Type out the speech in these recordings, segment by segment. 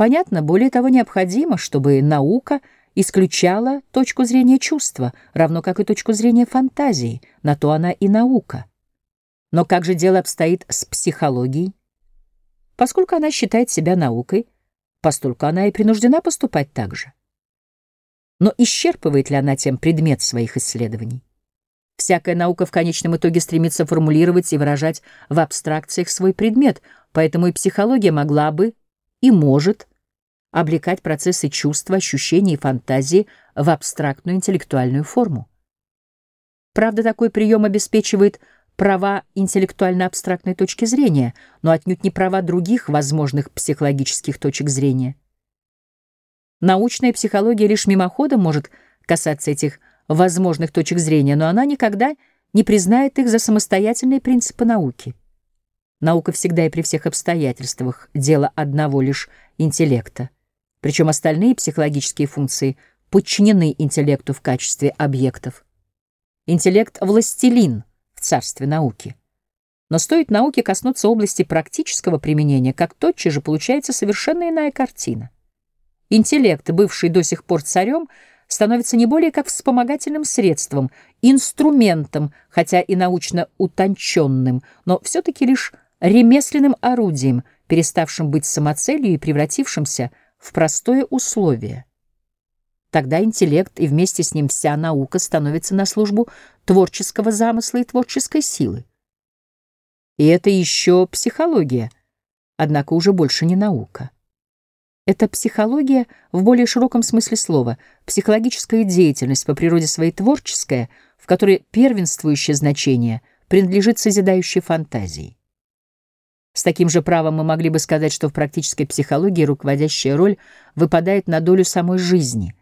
Понятно, более того, необходимо, чтобы наука исключала точку зрения чувства, равно как и точку зрения фантазии, на то она и наука. Но как же дело обстоит с психологией? Поскольку она считает себя наукой, постольку она и принуждена поступать так же. Но исчерпывает ли она тем предмет своих исследований? Всякая наука в конечном итоге стремится формулировать и выражать в абстракциях свой предмет, поэтому и психология могла бы и может облекать процессы чувства, ощущений и фантазии в абстрактную интеллектуальную форму. Правда, такой прием обеспечивает права интеллектуально-абстрактной точки зрения, но отнюдь не права других возможных психологических точек зрения. Научная психология лишь мимоходом может касаться этих возможных точек зрения, но она никогда не признает их за самостоятельные принципы науки. Наука всегда и при всех обстоятельствах дело одного лишь интеллекта, причем остальные психологические функции подчинены интеллекту в качестве объектов. Интеллект — властелин в царстве науки. Но стоит науке коснуться области практического применения, как тотчас же получается совершенно иная картина. Интеллект, бывший до сих пор царем, — становится не более как вспомогательным средством, инструментом, хотя и научно утонченным, но все-таки лишь ремесленным орудием, переставшим быть самоцелью и превратившимся в простое условие. Тогда интеллект и вместе с ним вся наука становится на службу творческого замысла и творческой силы. И это еще психология, однако уже больше не наука. Это психология в более широком смысле слова, психологическая деятельность по природе своей творческая, в которой первенствующее значение принадлежит созидающей фантазии. С таким же правом мы могли бы сказать, что в практической психологии руководящая роль выпадает на долю самой жизни.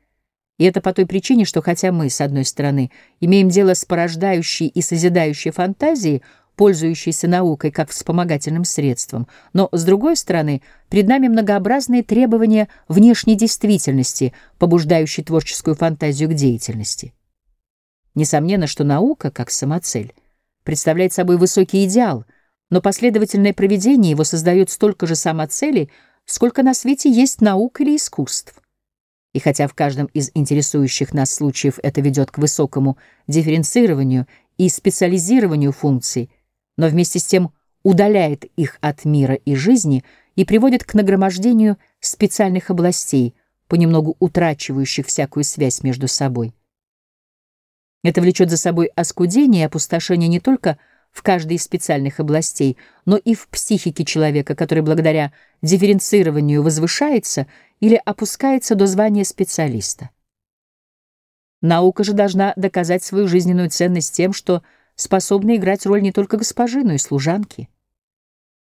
И это по той причине, что хотя мы, с одной стороны, имеем дело с порождающей и созидающей фантазией, пользующейся наукой как вспомогательным средством, но, с другой стороны, перед нами многообразные требования внешней действительности, побуждающие творческую фантазию к деятельности. Несомненно, что наука, как самоцель, представляет собой высокий идеал, но последовательное проведение его создает столько же самоцелей, сколько на свете есть наук или искусств. И хотя в каждом из интересующих нас случаев это ведет к высокому дифференцированию и специализированию функций, но вместе с тем удаляет их от мира и жизни и приводит к нагромождению специальных областей, понемногу утрачивающих всякую связь между собой. Это влечет за собой оскудение и опустошение не только в каждой из специальных областей, но и в психике человека, который благодаря дифференцированию возвышается или опускается до звания специалиста. Наука же должна доказать свою жизненную ценность тем, что способна играть роль не только госпожи, но и служанки.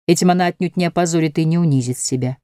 Этим она отнюдь не опозорит и не унизит себя.